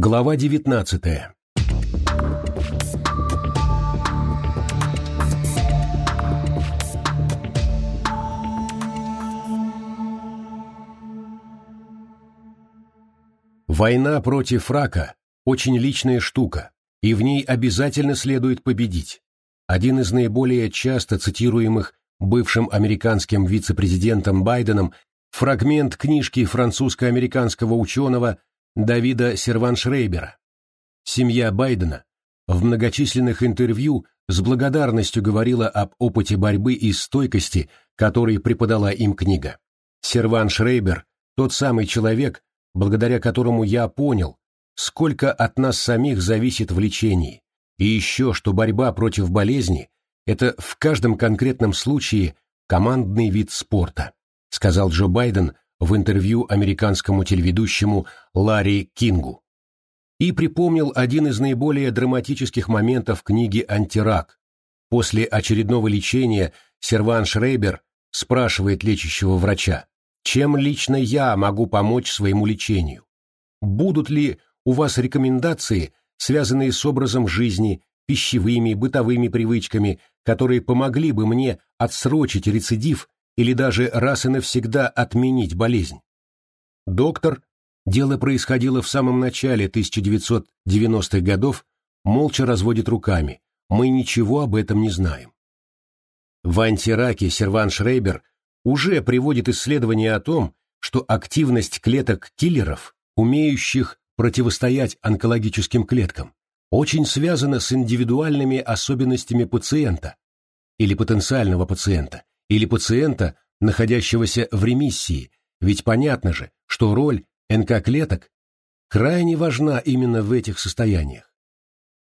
Глава девятнадцатая. Война против рака – очень личная штука, и в ней обязательно следует победить. Один из наиболее часто цитируемых бывшим американским вице-президентом Байденом фрагмент книжки французско-американского ученого Давида Серваншрейбера. Семья Байдена в многочисленных интервью с благодарностью говорила об опыте борьбы и стойкости, который преподала им книга. Серван Шрейбер – тот самый человек, благодаря которому я понял, сколько от нас самих зависит в лечении, и еще, что борьба против болезни – это в каждом конкретном случае командный вид спорта, сказал Джо Байден в интервью американскому телеведущему Ларри Кингу. И припомнил один из наиболее драматических моментов книги «Антирак». После очередного лечения Серван Шрейбер спрашивает лечащего врача, чем лично я могу помочь своему лечению? Будут ли у вас рекомендации, связанные с образом жизни, пищевыми, бытовыми привычками, которые помогли бы мне отсрочить рецидив или даже раз и навсегда отменить болезнь? Доктор, дело происходило в самом начале 1990-х годов, молча разводит руками. Мы ничего об этом не знаем. В антираке Серван Шрейбер уже приводит исследования о том, что активность клеток-киллеров, умеющих противостоять онкологическим клеткам, очень связана с индивидуальными особенностями пациента или потенциального пациента, или пациента, находящегося в ремиссии, ведь понятно же, что роль НК-клеток крайне важна именно в этих состояниях.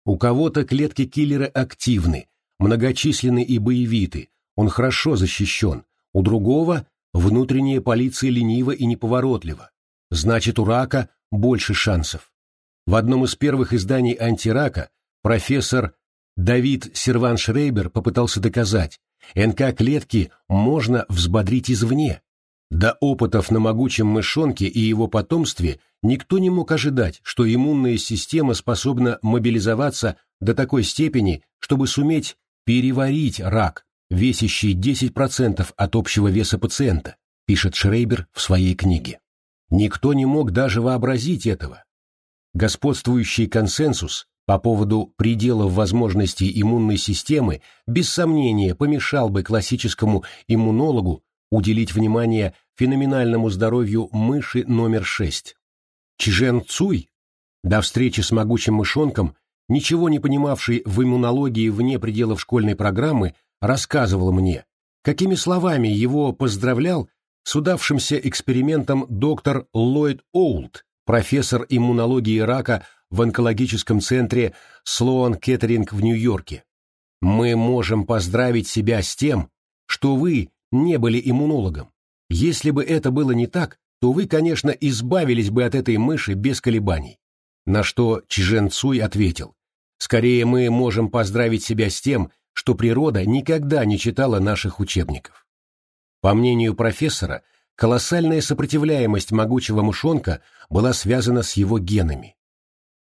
У кого-то клетки-киллеры активны, многочисленны и боевиты, он хорошо защищен, у другого внутренняя полиция ленива и неповоротлива. Значит, у рака больше шансов. В одном из первых изданий «Антирака» профессор Давид Серван-Шрейбер попытался доказать, НК-клетки можно взбодрить извне. До опытов на могучем мышонке и его потомстве никто не мог ожидать, что иммунная система способна мобилизоваться до такой степени, чтобы суметь переварить рак, весящий 10% от общего веса пациента, пишет Шрейбер в своей книге. Никто не мог даже вообразить этого. Господствующий консенсус по поводу пределов возможностей иммунной системы без сомнения помешал бы классическому иммунологу уделить внимание феноменальному здоровью мыши номер 6. Чжен Цуй, до встречи с могучим мышонком, ничего не понимавший в иммунологии вне пределов школьной программы, рассказывал мне, какими словами его поздравлял с удавшимся экспериментом доктор Ллойд Оулт, профессор иммунологии рака в онкологическом центре Слоан Кеттеринг в Нью-Йорке. Мы можем поздравить себя с тем, что вы не были иммунологом. Если бы это было не так, то вы, конечно, избавились бы от этой мыши без колебаний. На что Чжен Цуй ответил, скорее мы можем поздравить себя с тем, что природа никогда не читала наших учебников. По мнению профессора, колоссальная сопротивляемость могучего мышонка была связана с его генами.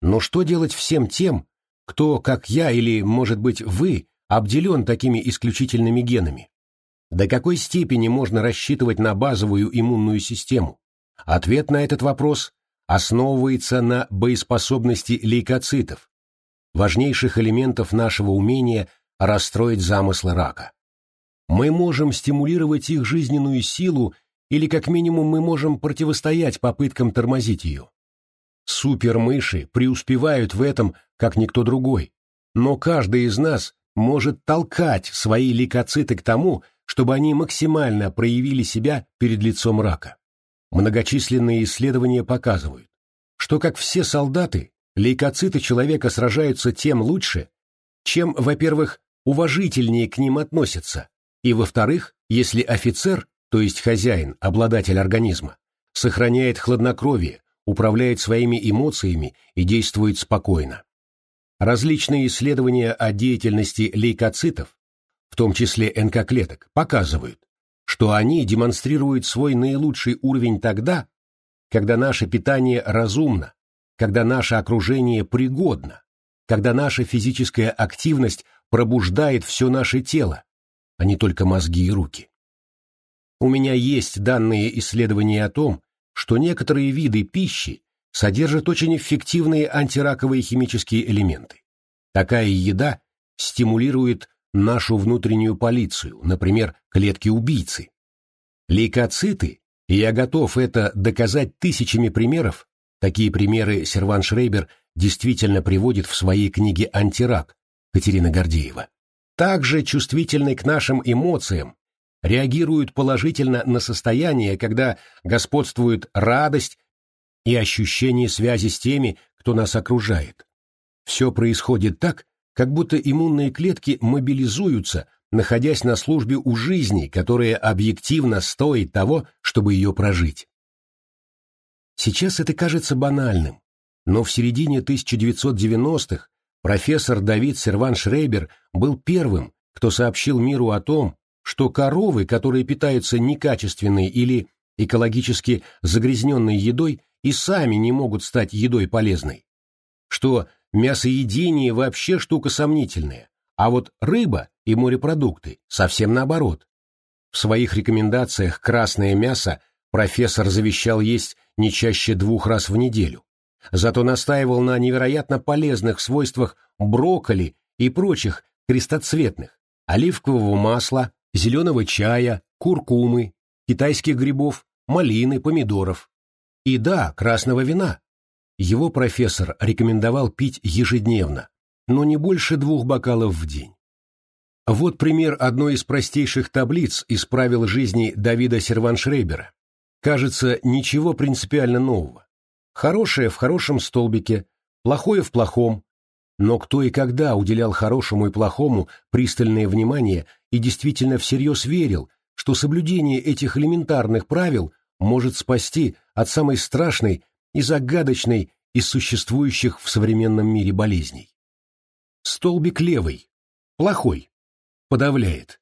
Но что делать всем тем, кто, как я или, может быть, вы, обделен такими исключительными генами? До какой степени можно рассчитывать на базовую иммунную систему? Ответ на этот вопрос основывается на боеспособности лейкоцитов, важнейших элементов нашего умения расстроить замыслы рака. Мы можем стимулировать их жизненную силу или как минимум мы можем противостоять попыткам тормозить ее. Супермыши преуспевают в этом, как никто другой, но каждый из нас может толкать свои лейкоциты к тому, чтобы они максимально проявили себя перед лицом рака. Многочисленные исследования показывают, что как все солдаты, лейкоциты человека сражаются тем лучше, чем, во-первых, уважительнее к ним относятся, и, во-вторых, если офицер, то есть хозяин, обладатель организма, сохраняет хладнокровие, управляет своими эмоциями и действует спокойно. Различные исследования о деятельности лейкоцитов, в том числе НК-клеток, показывают, что они демонстрируют свой наилучший уровень тогда, когда наше питание разумно, когда наше окружение пригодно, когда наша физическая активность пробуждает все наше тело, а не только мозги и руки. У меня есть данные исследования о том, что некоторые виды пищи содержат очень эффективные антираковые химические элементы. Такая еда стимулирует нашу внутреннюю полицию, например, клетки-убийцы. Лейкоциты, и я готов это доказать тысячами примеров, такие примеры Серван Шрейбер действительно приводит в своей книге «Антирак» Катерина Гордеева. Также чувствительны к нашим эмоциям, реагируют положительно на состояние, когда господствует радость и ощущение связи с теми, кто нас окружает. Все происходит так, как будто иммунные клетки мобилизуются, находясь на службе у жизни, которая объективно стоит того, чтобы ее прожить. Сейчас это кажется банальным, но в середине 1990-х профессор Давид Серван Шрейбер был первым, кто сообщил миру о том, что коровы, которые питаются некачественной или экологически загрязненной едой, и сами не могут стать едой полезной. Что мясоедение вообще штука сомнительная, а вот рыба и морепродукты совсем наоборот. В своих рекомендациях красное мясо профессор завещал есть не чаще двух раз в неделю. Зато настаивал на невероятно полезных свойствах брокколи и прочих крестоцветных, оливкового масла, зеленого чая, куркумы, китайских грибов, малины, помидоров. И да, красного вина. Его профессор рекомендовал пить ежедневно, но не больше двух бокалов в день. Вот пример одной из простейших таблиц из правил жизни Давида Серваншрейбера. Кажется, ничего принципиально нового. Хорошее в хорошем столбике, плохое в плохом. Но кто и когда уделял хорошему и плохому пристальное внимание и действительно всерьез верил, что соблюдение этих элементарных правил может спасти от самой страшной и загадочной из существующих в современном мире болезней. Столбик левый, плохой, подавляет.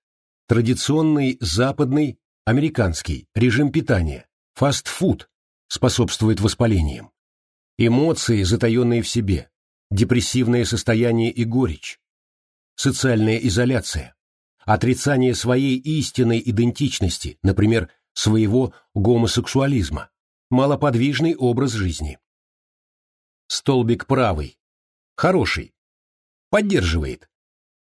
Традиционный западный, американский режим питания, фастфуд способствует воспалениям. Эмоции, затаенные в себе, депрессивное состояние и горечь, социальная изоляция, отрицание своей истинной идентичности, например, своего гомосексуализма, малоподвижный образ жизни. Столбик правый. Хороший. Поддерживает.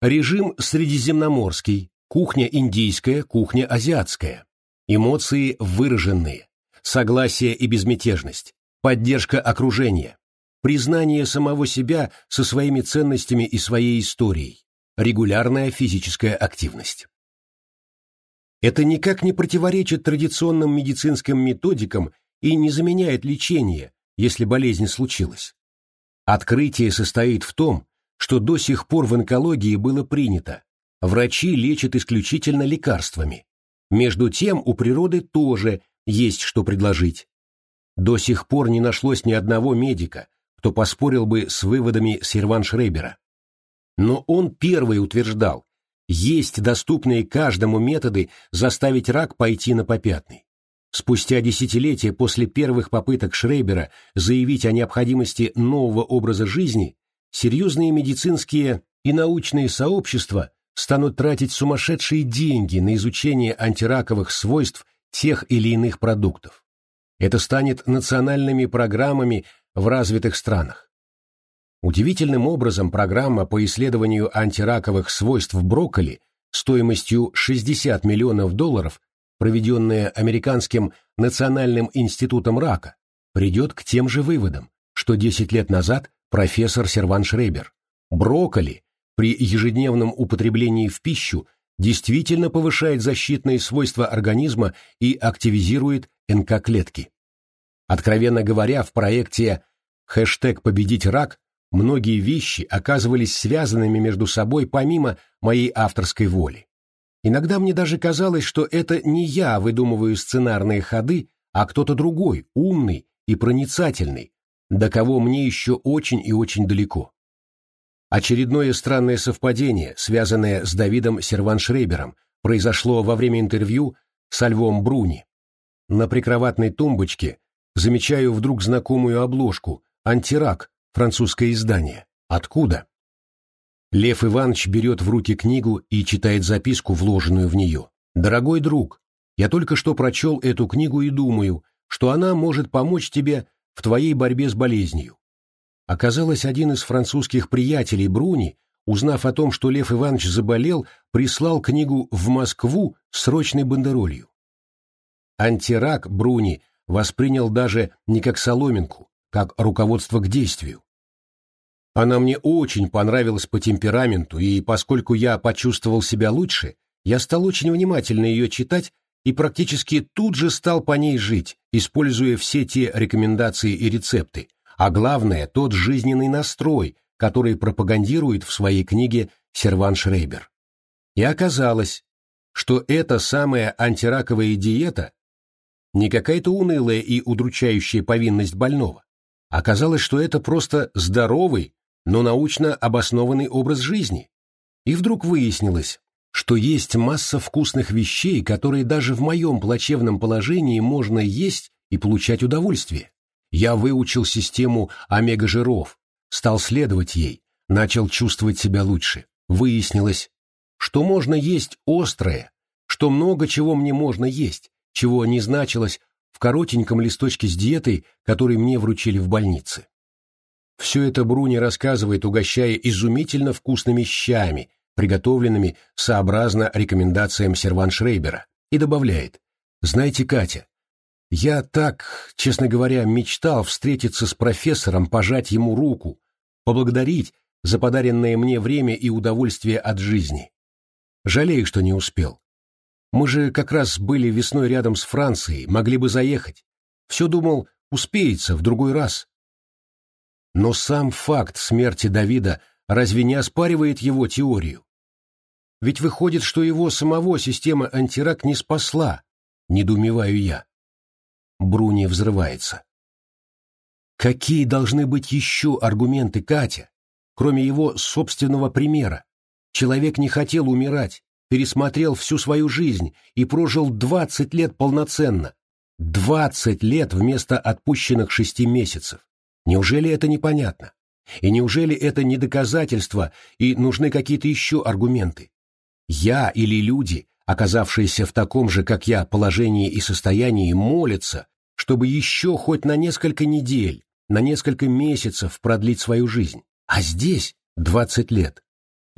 Режим средиземноморский, кухня индийская, кухня азиатская. Эмоции выраженные. Согласие и безмятежность. Поддержка окружения. Признание самого себя со своими ценностями и своей историей. Регулярная физическая активность. Это никак не противоречит традиционным медицинским методикам и не заменяет лечение, если болезнь случилась. Открытие состоит в том, что до сих пор в онкологии было принято. Врачи лечат исключительно лекарствами. Между тем у природы тоже есть что предложить. До сих пор не нашлось ни одного медика, кто поспорил бы с выводами Серван Шрейбера. Но он первый утверждал, есть доступные каждому методы заставить рак пойти на попятный. Спустя десятилетия после первых попыток Шрейбера заявить о необходимости нового образа жизни, серьезные медицинские и научные сообщества станут тратить сумасшедшие деньги на изучение антираковых свойств тех или иных продуктов. Это станет национальными программами в развитых странах. Удивительным образом программа по исследованию антираковых свойств брокколи стоимостью 60 миллионов долларов проведенная Американским национальным институтом рака, придет к тем же выводам, что 10 лет назад профессор Серван Шрейбер. Брокколи при ежедневном употреблении в пищу действительно повышает защитные свойства организма и активизирует НК-клетки. Откровенно говоря, в проекте «Хэштег победить рак» многие вещи оказывались связанными между собой помимо моей авторской воли. Иногда мне даже казалось, что это не я выдумываю сценарные ходы, а кто-то другой, умный и проницательный, до кого мне еще очень и очень далеко. Очередное странное совпадение, связанное с Давидом Серваншрейбером, произошло во время интервью со Львом Бруни. На прикроватной тумбочке замечаю вдруг знакомую обложку «Антирак», французское издание. Откуда? Лев Иванович берет в руки книгу и читает записку, вложенную в нее. «Дорогой друг, я только что прочел эту книгу и думаю, что она может помочь тебе в твоей борьбе с болезнью. Оказалось, один из французских приятелей Бруни, узнав о том, что Лев Иванович заболел, прислал книгу в Москву срочной бандеролью. Антирак Бруни воспринял даже не как соломинку, как руководство к действию. Она мне очень понравилась по темпераменту, и поскольку я почувствовал себя лучше, я стал очень внимательно ее читать и практически тут же стал по ней жить, используя все те рекомендации и рецепты, а главное, тот жизненный настрой, который пропагандирует в своей книге Серван Шрейбер. И оказалось, что эта самая антираковая диета не какая-то унылая и удручающая повинность больного. Оказалось, что это просто здоровый, но научно обоснованный образ жизни. И вдруг выяснилось, что есть масса вкусных вещей, которые даже в моем плачевном положении можно есть и получать удовольствие. Я выучил систему омега-жиров, стал следовать ей, начал чувствовать себя лучше. Выяснилось, что можно есть острое, что много чего мне можно есть, чего не значилось в коротеньком листочке с диетой, который мне вручили в больнице. Все это Бруни рассказывает, угощая изумительно вкусными щами, приготовленными сообразно рекомендациям Серван Шрейбера, и добавляет, «Знаете, Катя, я так, честно говоря, мечтал встретиться с профессором, пожать ему руку, поблагодарить за подаренное мне время и удовольствие от жизни. Жалею, что не успел. Мы же как раз были весной рядом с Францией, могли бы заехать. Все думал, успеется в другой раз. Но сам факт смерти Давида разве не оспаривает его теорию? Ведь выходит, что его самого система антирак не спасла, недоумеваю я. Бруни взрывается. Какие должны быть еще аргументы Катя, кроме его собственного примера? Человек не хотел умирать, пересмотрел всю свою жизнь и прожил двадцать лет полноценно. Двадцать лет вместо отпущенных шести месяцев. Неужели это непонятно? И неужели это не доказательство и нужны какие-то еще аргументы? Я или люди, оказавшиеся в таком же, как я, положении и состоянии, молятся, чтобы еще хоть на несколько недель, на несколько месяцев продлить свою жизнь. А здесь двадцать лет.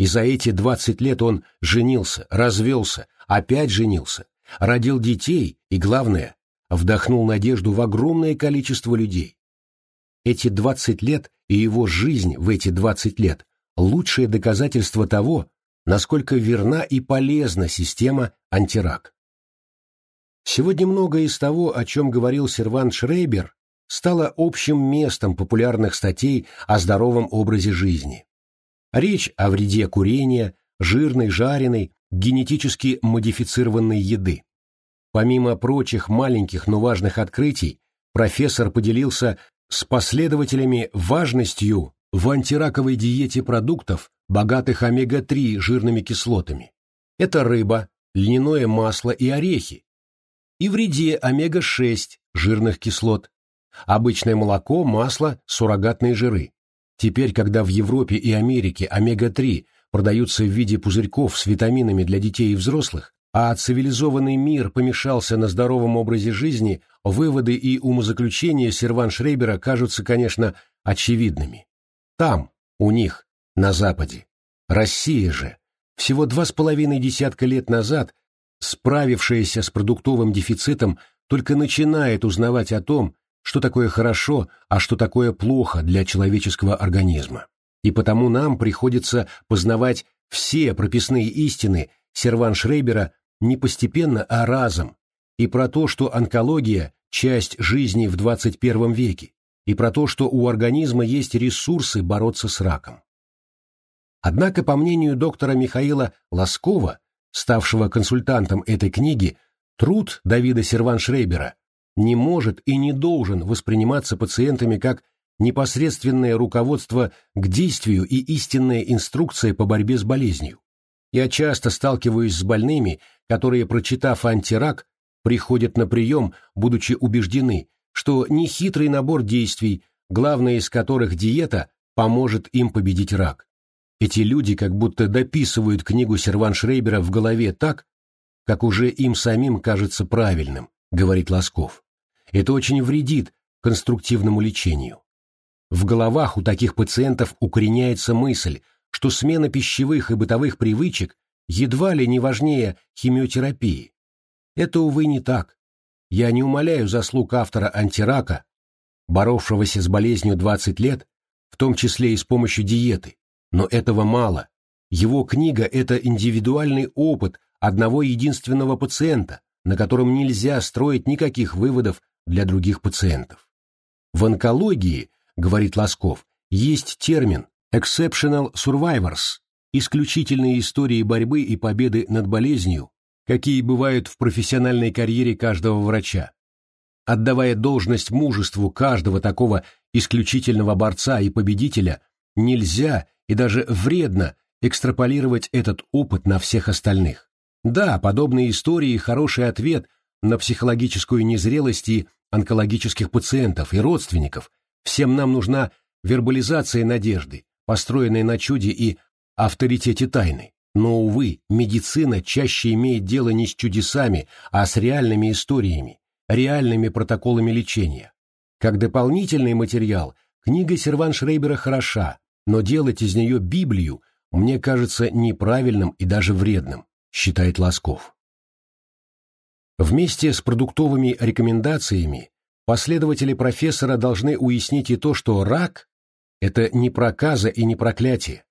И за эти двадцать лет он женился, развелся, опять женился, родил детей и, главное, вдохнул надежду в огромное количество людей. Эти двадцать лет и его жизнь в эти двадцать лет – лучшее доказательство того, насколько верна и полезна система антирак. Сегодня многое из того, о чем говорил Сервант Шрейбер, стало общим местом популярных статей о здоровом образе жизни. Речь о вреде курения, жирной, жареной, генетически модифицированной еды. Помимо прочих маленьких, но важных открытий, профессор поделился с последователями важностью в антираковой диете продуктов, богатых омега-3 жирными кислотами. Это рыба, льняное масло и орехи. И вреде омега-6 жирных кислот. Обычное молоко, масло, суррогатные жиры. Теперь, когда в Европе и Америке омега-3 продаются в виде пузырьков с витаминами для детей и взрослых, а цивилизованный мир помешался на здоровом образе жизни, выводы и умозаключения Серван Шрейбера кажутся, конечно, очевидными. Там, у них, на Западе. Россия же, всего два с половиной десятка лет назад, справившаяся с продуктовым дефицитом, только начинает узнавать о том, что такое хорошо, а что такое плохо для человеческого организма. И потому нам приходится познавать все прописные истины Серван Шрейбера не постепенно, а разом, и про то, что онкология – часть жизни в 21 веке, и про то, что у организма есть ресурсы бороться с раком. Однако, по мнению доктора Михаила Лоскова, ставшего консультантом этой книги, труд Давида Серван-Шрейбера не может и не должен восприниматься пациентами как непосредственное руководство к действию и истинная инструкция по борьбе с болезнью. Я часто сталкиваюсь с больными, которые, прочитав антирак, приходят на прием, будучи убеждены, что нехитрый набор действий главная из которых диета поможет им победить рак. Эти люди как будто дописывают книгу Серван-Шрейбера в голове так, как уже им самим кажется правильным, говорит Лосков. Это очень вредит конструктивному лечению. В головах у таких пациентов укореняется мысль, что смена пищевых и бытовых привычек едва ли не важнее химиотерапии. Это, увы, не так. Я не умаляю заслуг автора антирака, боровшегося с болезнью 20 лет, в том числе и с помощью диеты, но этого мало. Его книга – это индивидуальный опыт одного единственного пациента, на котором нельзя строить никаких выводов для других пациентов. В онкологии, говорит Лосков, есть термин exceptional survivors, исключительные истории борьбы и победы над болезнью, какие бывают в профессиональной карьере каждого врача. Отдавая должность мужеству каждого такого исключительного борца и победителя, нельзя и даже вредно экстраполировать этот опыт на всех остальных. Да, подобные истории – хороший ответ на психологическую незрелость и онкологических пациентов и родственников. Всем нам нужна вербализация надежды, построенная на чуде и авторитете тайны. Но, увы, медицина чаще имеет дело не с чудесами, а с реальными историями, реальными протоколами лечения. Как дополнительный материал, книга Серван Шрейбера хороша, но делать из нее Библию мне кажется неправильным и даже вредным, считает Лосков. Вместе с продуктовыми рекомендациями последователи профессора должны уяснить и то, что рак – это не проказа и не проклятие.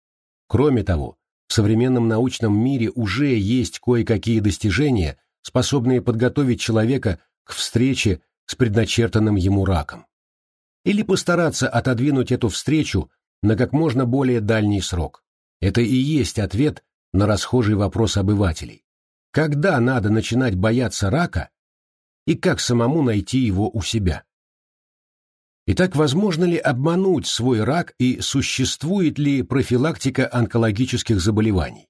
Кроме того, в современном научном мире уже есть кое-какие достижения, способные подготовить человека к встрече с предначертанным ему раком. Или постараться отодвинуть эту встречу на как можно более дальний срок. Это и есть ответ на расхожий вопрос обывателей. Когда надо начинать бояться рака и как самому найти его у себя? Итак, возможно ли обмануть свой рак и существует ли профилактика онкологических заболеваний?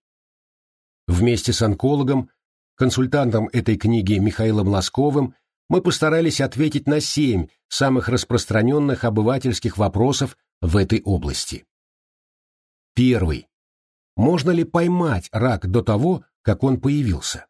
Вместе с онкологом, консультантом этой книги Михаилом Лосковым, мы постарались ответить на семь самых распространенных обывательских вопросов в этой области. Первый. Можно ли поймать рак до того, как он появился?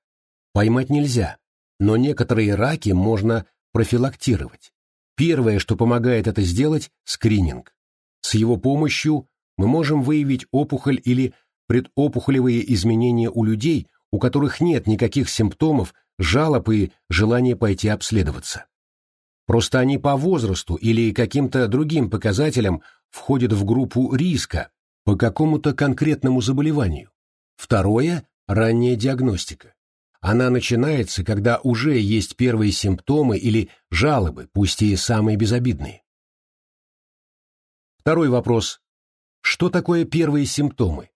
Поймать нельзя, но некоторые раки можно профилактировать. Первое, что помогает это сделать – скрининг. С его помощью мы можем выявить опухоль или предопухолевые изменения у людей, у которых нет никаких симптомов, жалоб и желания пойти обследоваться. Просто они по возрасту или каким-то другим показателям входят в группу риска по какому-то конкретному заболеванию. Второе – ранняя диагностика. Она начинается, когда уже есть первые симптомы или жалобы, пусть и самые безобидные. Второй вопрос. Что такое первые симптомы?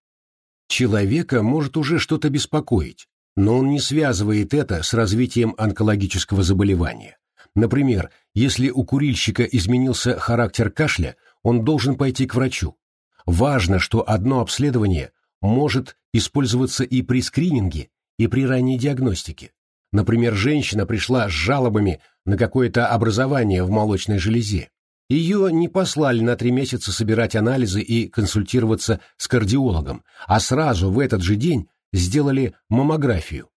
Человека может уже что-то беспокоить, но он не связывает это с развитием онкологического заболевания. Например, если у курильщика изменился характер кашля, он должен пойти к врачу. Важно, что одно обследование может использоваться и при скрининге, и при ранней диагностике. Например, женщина пришла с жалобами на какое-то образование в молочной железе. Ее не послали на три месяца собирать анализы и консультироваться с кардиологом, а сразу в этот же день сделали маммографию.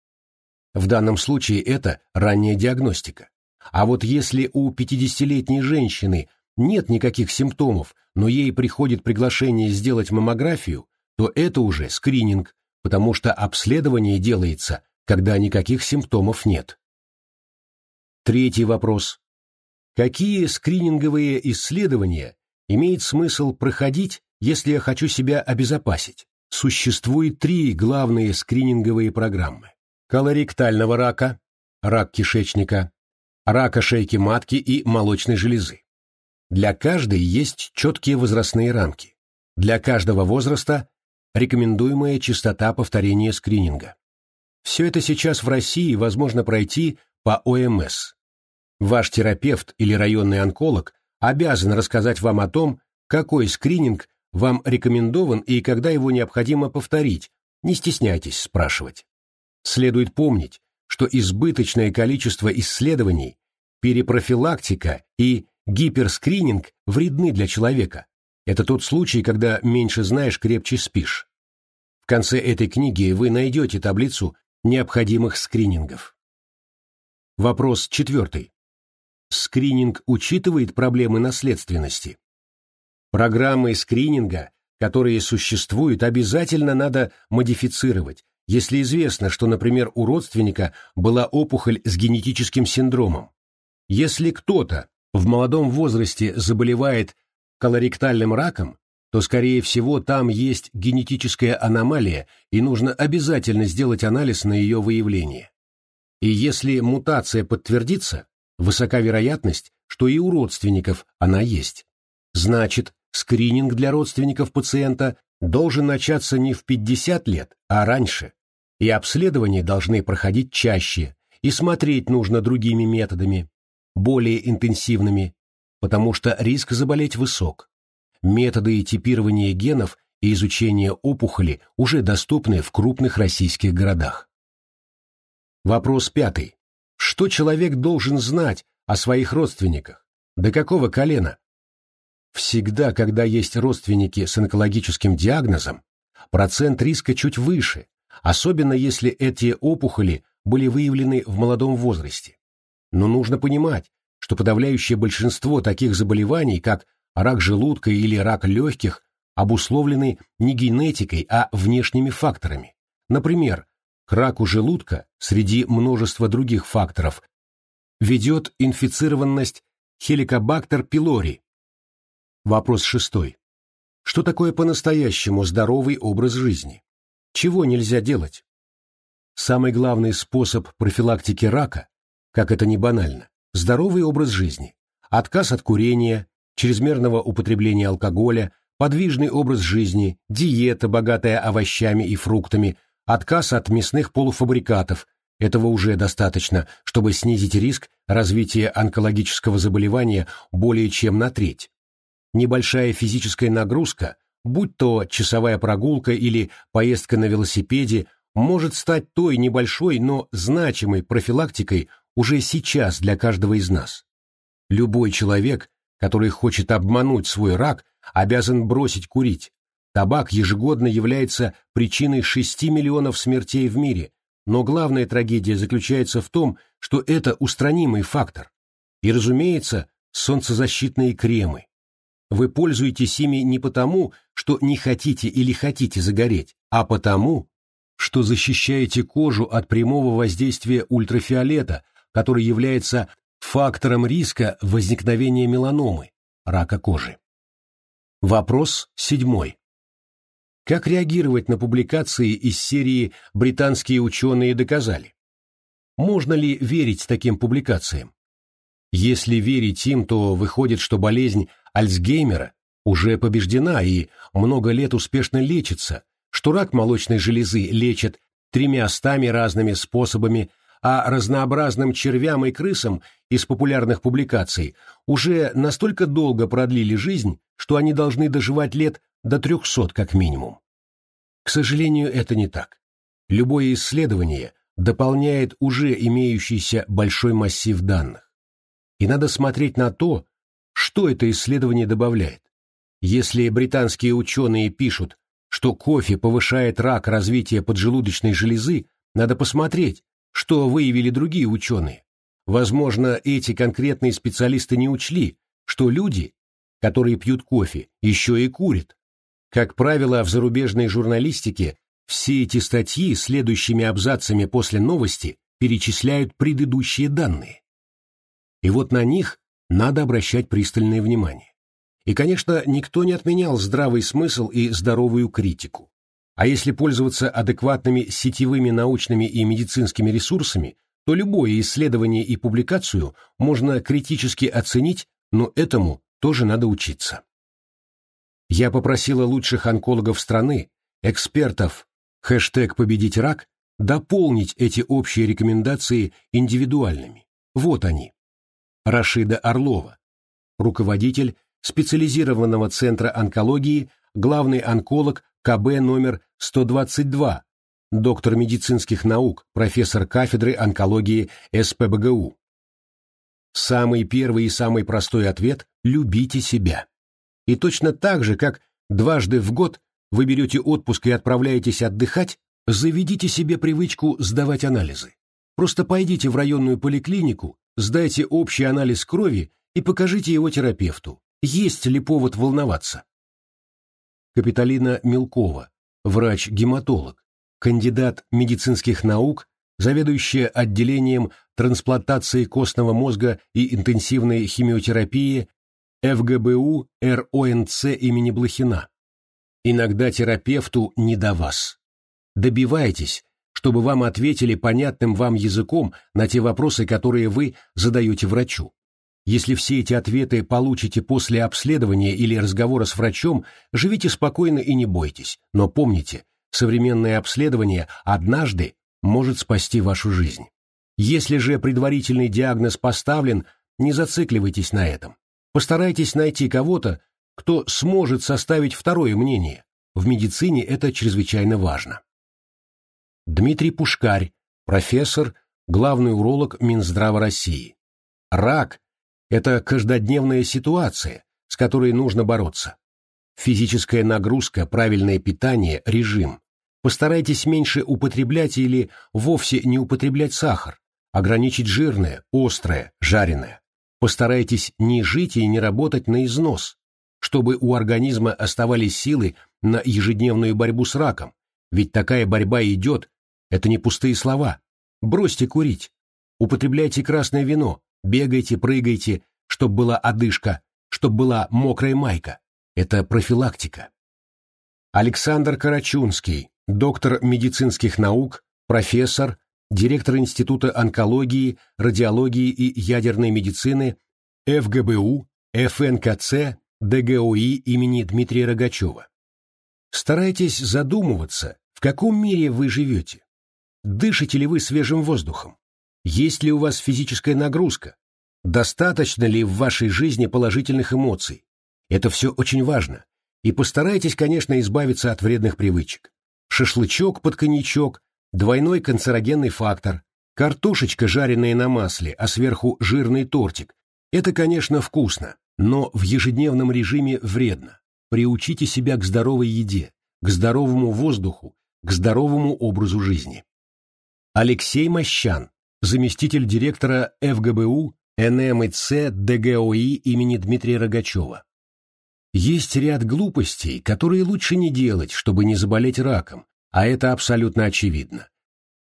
В данном случае это ранняя диагностика. А вот если у 50-летней женщины нет никаких симптомов, но ей приходит приглашение сделать маммографию, то это уже скрининг, потому что обследование делается, когда никаких симптомов нет. Третий вопрос. Какие скрининговые исследования имеет смысл проходить, если я хочу себя обезопасить? Существует три главные скрининговые программы. Колоректального рака, рак кишечника, рака шейки матки и молочной железы. Для каждой есть четкие возрастные рамки. Для каждого возраста рекомендуемая частота повторения скрининга. Все это сейчас в России возможно пройти по ОМС. Ваш терапевт или районный онколог обязан рассказать вам о том, какой скрининг вам рекомендован и когда его необходимо повторить, не стесняйтесь спрашивать. Следует помнить, что избыточное количество исследований, перепрофилактика и гиперскрининг вредны для человека. Это тот случай, когда меньше знаешь, крепче спишь. В конце этой книги вы найдете таблицу необходимых скринингов. Вопрос четвертый. Скрининг учитывает проблемы наследственности? Программы скрининга, которые существуют, обязательно надо модифицировать, если известно, что, например, у родственника была опухоль с генетическим синдромом. Если кто-то в молодом возрасте заболевает колоректальным раком, то, скорее всего, там есть генетическая аномалия, и нужно обязательно сделать анализ на ее выявление. И если мутация подтвердится, высока вероятность, что и у родственников она есть. Значит, скрининг для родственников пациента должен начаться не в 50 лет, а раньше, и обследования должны проходить чаще, и смотреть нужно другими методами, более интенсивными, потому что риск заболеть высок. Методы типирования генов и изучения опухоли уже доступны в крупных российских городах. Вопрос пятый. Что человек должен знать о своих родственниках? До какого колена? Всегда, когда есть родственники с онкологическим диагнозом, процент риска чуть выше, особенно если эти опухоли были выявлены в молодом возрасте. Но нужно понимать, что подавляющее большинство таких заболеваний, как рак желудка или рак легких, обусловлены не генетикой, а внешними факторами. Например, к раку желудка среди множества других факторов ведет инфицированность хеликобактер пилори, Вопрос шестой. Что такое по-настоящему здоровый образ жизни? Чего нельзя делать? Самый главный способ профилактики рака, как это не банально, здоровый образ жизни. Отказ от курения, чрезмерного употребления алкоголя, подвижный образ жизни, диета, богатая овощами и фруктами, отказ от мясных полуфабрикатов. Этого уже достаточно, чтобы снизить риск развития онкологического заболевания более чем на треть небольшая физическая нагрузка, будь то часовая прогулка или поездка на велосипеде, может стать той небольшой, но значимой профилактикой уже сейчас для каждого из нас. Любой человек, который хочет обмануть свой рак, обязан бросить курить. Табак ежегодно является причиной 6 миллионов смертей в мире, но главная трагедия заключается в том, что это устранимый фактор. И, разумеется, солнцезащитные кремы, вы пользуетесь ими не потому, что не хотите или хотите загореть, а потому, что защищаете кожу от прямого воздействия ультрафиолета, который является фактором риска возникновения меланомы, рака кожи. Вопрос седьмой. Как реагировать на публикации из серии «Британские ученые доказали»? Можно ли верить таким публикациям? Если верить им, то выходит, что болезнь Альцгеймера уже побеждена и много лет успешно лечится, что рак молочной железы лечат тремястами разными способами, а разнообразным червям и крысам из популярных публикаций уже настолько долго продлили жизнь, что они должны доживать лет до трехсот как минимум. К сожалению, это не так. Любое исследование дополняет уже имеющийся большой массив данных. И надо смотреть на то, что это исследование добавляет? Если британские ученые пишут, что кофе повышает рак развития поджелудочной железы, надо посмотреть, что выявили другие ученые. Возможно, эти конкретные специалисты не учли, что люди, которые пьют кофе, еще и курят. Как правило, в зарубежной журналистике все эти статьи следующими абзацами после новости перечисляют предыдущие данные. И вот на них надо обращать пристальное внимание. И, конечно, никто не отменял здравый смысл и здоровую критику. А если пользоваться адекватными сетевыми научными и медицинскими ресурсами, то любое исследование и публикацию можно критически оценить, но этому тоже надо учиться. Я попросила лучших онкологов страны, экспертов, хэштег «Победить рак», дополнить эти общие рекомендации индивидуальными. Вот они. Рашида Орлова, руководитель специализированного центра онкологии, главный онколог КБ номер 122, доктор медицинских наук, профессор кафедры онкологии СПБГУ. Самый первый и самый простой ответ – любите себя. И точно так же, как дважды в год вы берете отпуск и отправляетесь отдыхать, заведите себе привычку сдавать анализы. Просто пойдите в районную поликлинику, сдайте общий анализ крови и покажите его терапевту. Есть ли повод волноваться? Капиталина Мелкова, врач-гематолог, кандидат медицинских наук, заведующая отделением трансплантации костного мозга и интенсивной химиотерапии ФГБУ РОНЦ имени Блохина. Иногда терапевту не до вас. Добивайтесь, чтобы вам ответили понятным вам языком на те вопросы, которые вы задаете врачу. Если все эти ответы получите после обследования или разговора с врачом, живите спокойно и не бойтесь. Но помните, современное обследование однажды может спасти вашу жизнь. Если же предварительный диагноз поставлен, не зацикливайтесь на этом. Постарайтесь найти кого-то, кто сможет составить второе мнение. В медицине это чрезвычайно важно. Дмитрий Пушкарь, профессор, главный уролог Минздрава России. Рак это каждодневная ситуация, с которой нужно бороться. Физическая нагрузка, правильное питание, режим. Постарайтесь меньше употреблять или вовсе не употреблять сахар, ограничить жирное, острое, жареное. Постарайтесь не жить и не работать на износ, чтобы у организма оставались силы на ежедневную борьбу с раком, ведь такая борьба идет, это не пустые слова. Бросьте курить, употребляйте красное вино, Бегайте, прыгайте, чтоб была одышка, чтоб была мокрая майка. Это профилактика. Александр Карачунский, доктор медицинских наук, профессор, директор Института онкологии, радиологии и ядерной медицины ФГБУ, ФНКЦ, ДГОИ имени Дмитрия Рогачева. Старайтесь задумываться, в каком мире вы живете. Дышите ли вы свежим воздухом? Есть ли у вас физическая нагрузка? Достаточно ли в вашей жизни положительных эмоций? Это все очень важно. И постарайтесь, конечно, избавиться от вредных привычек. Шашлычок под коньячок, двойной канцерогенный фактор, картошечка, жареная на масле, а сверху жирный тортик. Это, конечно, вкусно, но в ежедневном режиме вредно. Приучите себя к здоровой еде, к здоровому воздуху, к здоровому образу жизни. Алексей Мощан, заместитель директора ФГБУ НМИЦ ДГОИ имени Дмитрия Рогачева. Есть ряд глупостей, которые лучше не делать, чтобы не заболеть раком, а это абсолютно очевидно.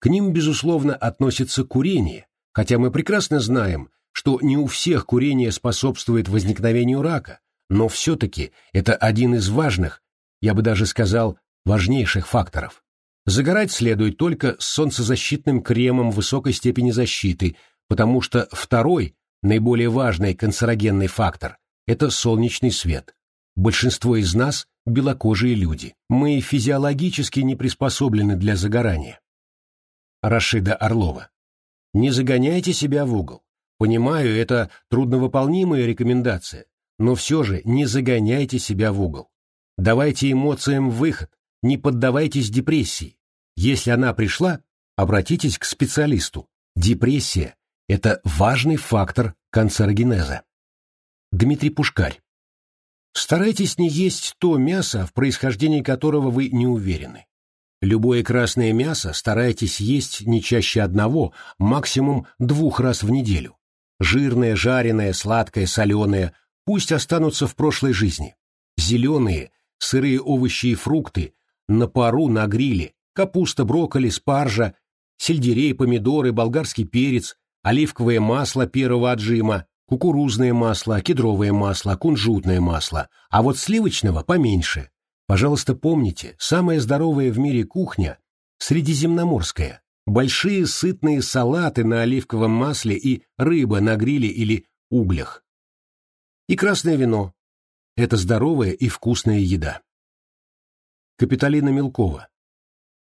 К ним, безусловно, относится курение, хотя мы прекрасно знаем, что не у всех курение способствует возникновению рака, но все-таки это один из важных, я бы даже сказал, важнейших факторов. Загорать следует только с солнцезащитным кремом высокой степени защиты, потому что второй, наиболее важный канцерогенный фактор – это солнечный свет. Большинство из нас – белокожие люди. Мы физиологически не приспособлены для загорания. Рашида Орлова. Не загоняйте себя в угол. Понимаю, это трудновыполнимая рекомендация, но все же не загоняйте себя в угол. Давайте эмоциям выход, не поддавайтесь депрессии. Если она пришла, обратитесь к специалисту. Депрессия – это важный фактор канцерогенеза. Дмитрий Пушкарь. Старайтесь не есть то мясо, в происхождении которого вы не уверены. Любое красное мясо старайтесь есть не чаще одного, максимум двух раз в неделю. Жирное, жареное, сладкое, соленое пусть останутся в прошлой жизни. Зеленые, сырые овощи и фрукты на пару, на гриле, капуста, брокколи, спаржа, сельдерей, помидоры, болгарский перец, оливковое масло первого отжима, кукурузное масло, кедровое масло, кунжутное масло, а вот сливочного поменьше. Пожалуйста, помните, самая здоровая в мире кухня – средиземноморская. Большие сытные салаты на оливковом масле и рыба на гриле или углях. И красное вино – это здоровая и вкусная еда. Капиталина Мелкова.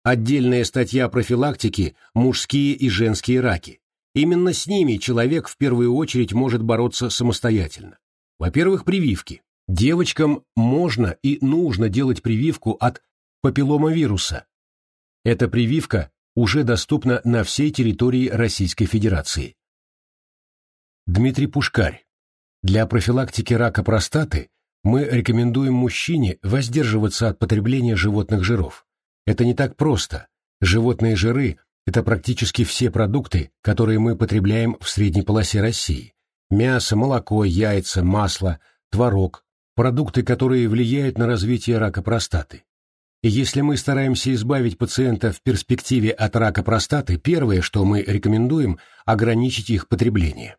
Отдельная статья профилактики «Мужские и женские раки». Именно с ними человек в первую очередь может бороться самостоятельно. Во-первых, прививки. Девочкам можно и нужно делать прививку от папилломавируса. Эта прививка уже доступна на всей территории Российской Федерации. Дмитрий Пушкарь. Для профилактики рака простаты мы рекомендуем мужчине воздерживаться от потребления животных жиров. Это не так просто. Животные жиры – это практически все продукты, которые мы потребляем в средней полосе России. Мясо, молоко, яйца, масло, творог – продукты, которые влияют на развитие рака простаты. И если мы стараемся избавить пациента в перспективе от рака простаты, первое, что мы рекомендуем – ограничить их потребление.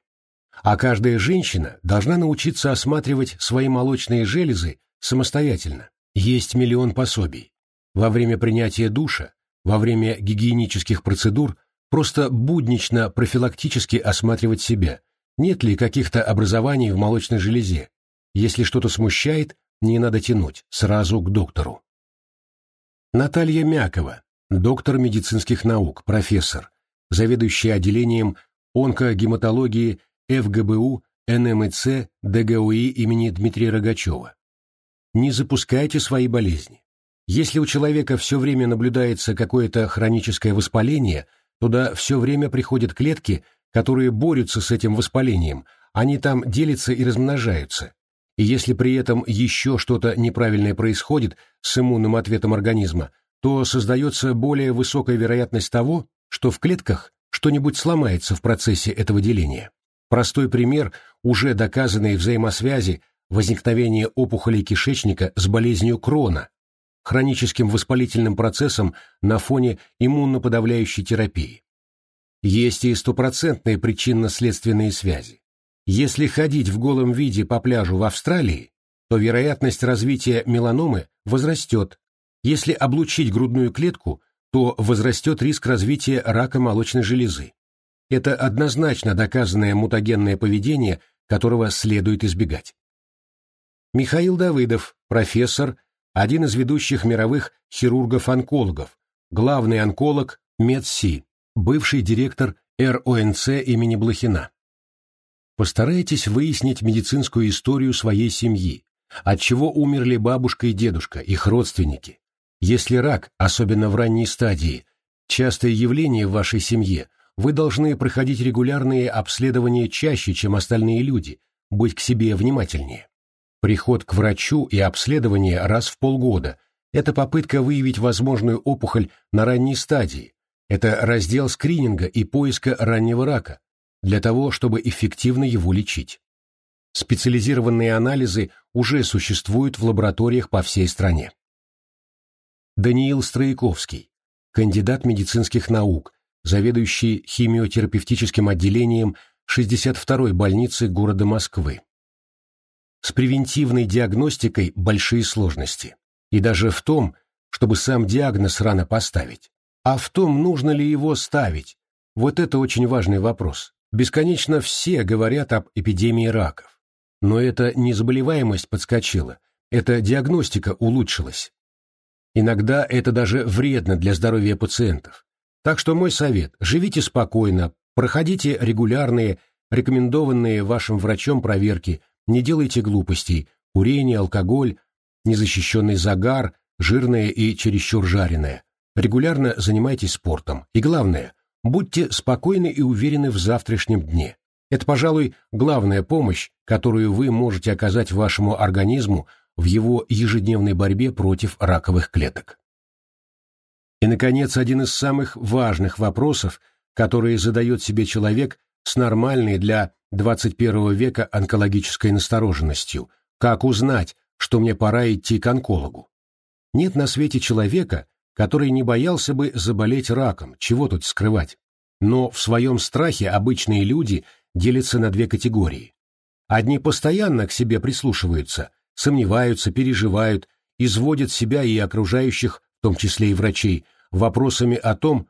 А каждая женщина должна научиться осматривать свои молочные железы самостоятельно. Есть миллион пособий. Во время принятия душа, во время гигиенических процедур просто буднично профилактически осматривать себя, нет ли каких-то образований в молочной железе. Если что-то смущает, не надо тянуть, сразу к доктору. Наталья Мякова, доктор медицинских наук, профессор, заведующая отделением онкогематологии ФГБУ НМЦ ДГУИ имени Дмитрия Рогачева. Не запускайте свои болезни. Если у человека все время наблюдается какое-то хроническое воспаление, туда все время приходят клетки, которые борются с этим воспалением, они там делятся и размножаются, и если при этом еще что-то неправильное происходит с иммунным ответом организма, то создается более высокая вероятность того, что в клетках что-нибудь сломается в процессе этого деления. Простой пример уже доказанной взаимосвязи возникновения опухолей кишечника с болезнью Крона, хроническим воспалительным процессом на фоне иммуноподавляющей терапии. Есть и стопроцентные причинно-следственные связи. Если ходить в голом виде по пляжу в Австралии, то вероятность развития меланомы возрастет. Если облучить грудную клетку, то возрастет риск развития рака молочной железы. Это однозначно доказанное мутагенное поведение, которого следует избегать. Михаил Давыдов, профессор, один из ведущих мировых хирургов-онкологов, главный онколог МедСи, бывший директор РОНЦ имени Блохина. Постарайтесь выяснить медицинскую историю своей семьи, от чего умерли бабушка и дедушка, их родственники. Если рак, особенно в ранней стадии, частое явление в вашей семье, вы должны проходить регулярные обследования чаще, чем остальные люди, быть к себе внимательнее. Приход к врачу и обследование раз в полгода – это попытка выявить возможную опухоль на ранней стадии, это раздел скрининга и поиска раннего рака, для того, чтобы эффективно его лечить. Специализированные анализы уже существуют в лабораториях по всей стране. Даниил Строяковский, кандидат медицинских наук, заведующий химиотерапевтическим отделением 62-й больницы города Москвы. С превентивной диагностикой большие сложности. И даже в том, чтобы сам диагноз рано поставить. А в том, нужно ли его ставить, вот это очень важный вопрос. Бесконечно все говорят об эпидемии раков. Но это не заболеваемость подскочила, это диагностика улучшилась. Иногда это даже вредно для здоровья пациентов. Так что мой совет – живите спокойно, проходите регулярные, рекомендованные вашим врачом проверки, не делайте глупостей, курение, алкоголь, незащищенный загар, жирное и чересчур жареное. Регулярно занимайтесь спортом. И главное, Будьте спокойны и уверены в завтрашнем дне. Это, пожалуй, главная помощь, которую вы можете оказать вашему организму в его ежедневной борьбе против раковых клеток. И, наконец, один из самых важных вопросов, которые задает себе человек с нормальной для 21 века онкологической настороженностью. Как узнать, что мне пора идти к онкологу? Нет на свете человека, который не боялся бы заболеть раком, чего тут скрывать. Но в своем страхе обычные люди делятся на две категории. Одни постоянно к себе прислушиваются, сомневаются, переживают, изводят себя и окружающих, в том числе и врачей, вопросами о том,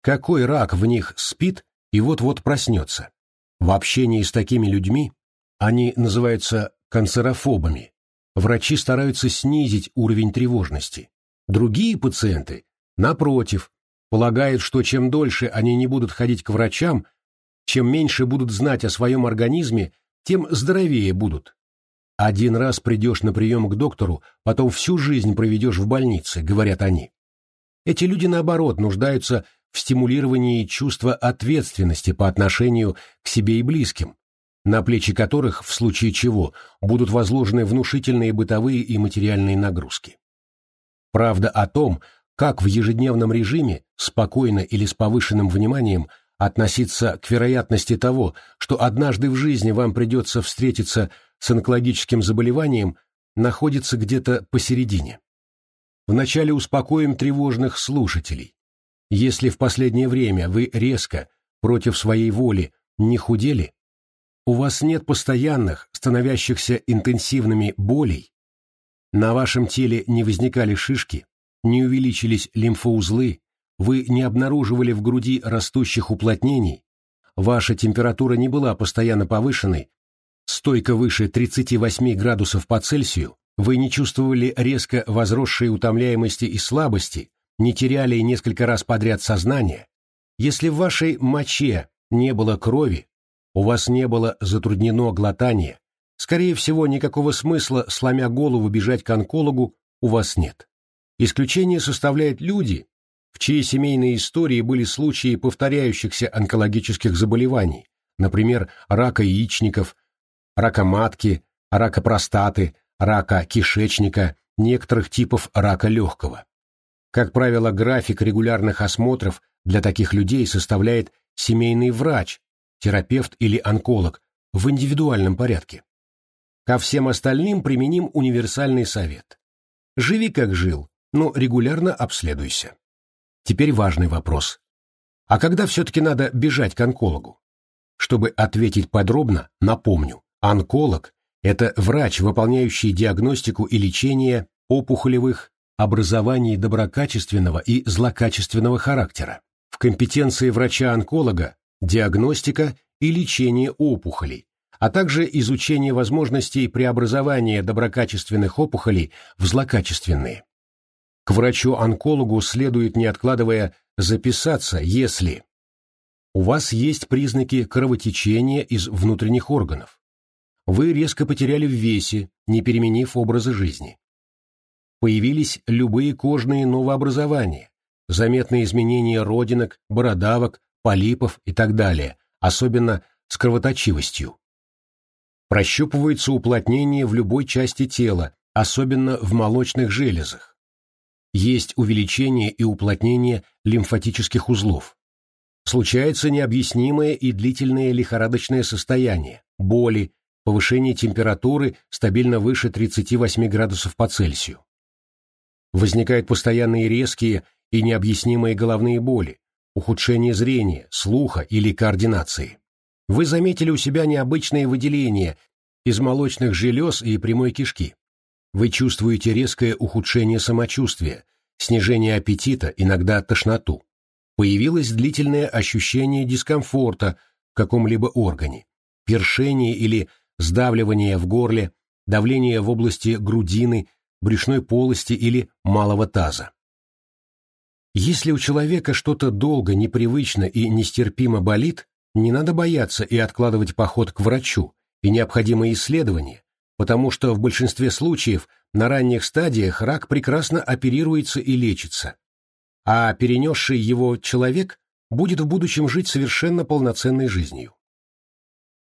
какой рак в них спит и вот-вот проснется. В общении с такими людьми они называются канцерофобами. Врачи стараются снизить уровень тревожности. Другие пациенты, напротив, полагают, что чем дольше они не будут ходить к врачам, чем меньше будут знать о своем организме, тем здоровее будут. Один раз придешь на прием к доктору, потом всю жизнь проведешь в больнице, говорят они. Эти люди, наоборот, нуждаются в стимулировании чувства ответственности по отношению к себе и близким, на плечи которых, в случае чего, будут возложены внушительные бытовые и материальные нагрузки. Правда о том, как в ежедневном режиме, спокойно или с повышенным вниманием, относиться к вероятности того, что однажды в жизни вам придется встретиться с онкологическим заболеванием, находится где-то посередине. Вначале успокоим тревожных слушателей. Если в последнее время вы резко, против своей воли, не худели, у вас нет постоянных, становящихся интенсивными болей, на вашем теле не возникали шишки, не увеличились лимфоузлы, вы не обнаруживали в груди растущих уплотнений, ваша температура не была постоянно повышенной, стойко выше 38 градусов по Цельсию, вы не чувствовали резко возросшей утомляемости и слабости, не теряли несколько раз подряд сознание, если в вашей моче не было крови, у вас не было затруднено глотание, скорее всего, никакого смысла, сломя голову, бежать к онкологу у вас нет. Исключение составляют люди, в чьей семейной истории были случаи повторяющихся онкологических заболеваний, например, рака яичников, рака матки, рака простаты, рака кишечника, некоторых типов рака легкого. Как правило, график регулярных осмотров для таких людей составляет семейный врач, терапевт или онколог в индивидуальном порядке. Ко всем остальным применим универсальный совет. Живи как жил, но регулярно обследуйся. Теперь важный вопрос. А когда все-таки надо бежать к онкологу? Чтобы ответить подробно, напомню, онколог – это врач, выполняющий диагностику и лечение опухолевых образований доброкачественного и злокачественного характера. В компетенции врача-онколога – диагностика и лечение опухолей, а также изучение возможностей преобразования доброкачественных опухолей в злокачественные. К врачу-онкологу следует, не откладывая, записаться, если у вас есть признаки кровотечения из внутренних органов. Вы резко потеряли в весе, не переменив образа жизни. Появились любые кожные новообразования, заметные изменения родинок, бородавок, полипов и так далее, особенно с кровоточивостью. Прощупывается уплотнение в любой части тела, особенно в молочных железах. Есть увеличение и уплотнение лимфатических узлов. Случается необъяснимое и длительное лихорадочное состояние, боли, повышение температуры стабильно выше 38 градусов по Цельсию. Возникают постоянные резкие и необъяснимые головные боли, ухудшение зрения, слуха или координации вы заметили у себя необычные выделения из молочных желез и прямой кишки. Вы чувствуете резкое ухудшение самочувствия, снижение аппетита, иногда тошноту. Появилось длительное ощущение дискомфорта в каком-либо органе, першение или сдавливание в горле, давление в области грудины, брюшной полости или малого таза. Если у человека что-то долго, непривычно и нестерпимо болит, не надо бояться и откладывать поход к врачу и необходимые исследования, потому что в большинстве случаев на ранних стадиях рак прекрасно оперируется и лечится, а перенесший его человек будет в будущем жить совершенно полноценной жизнью.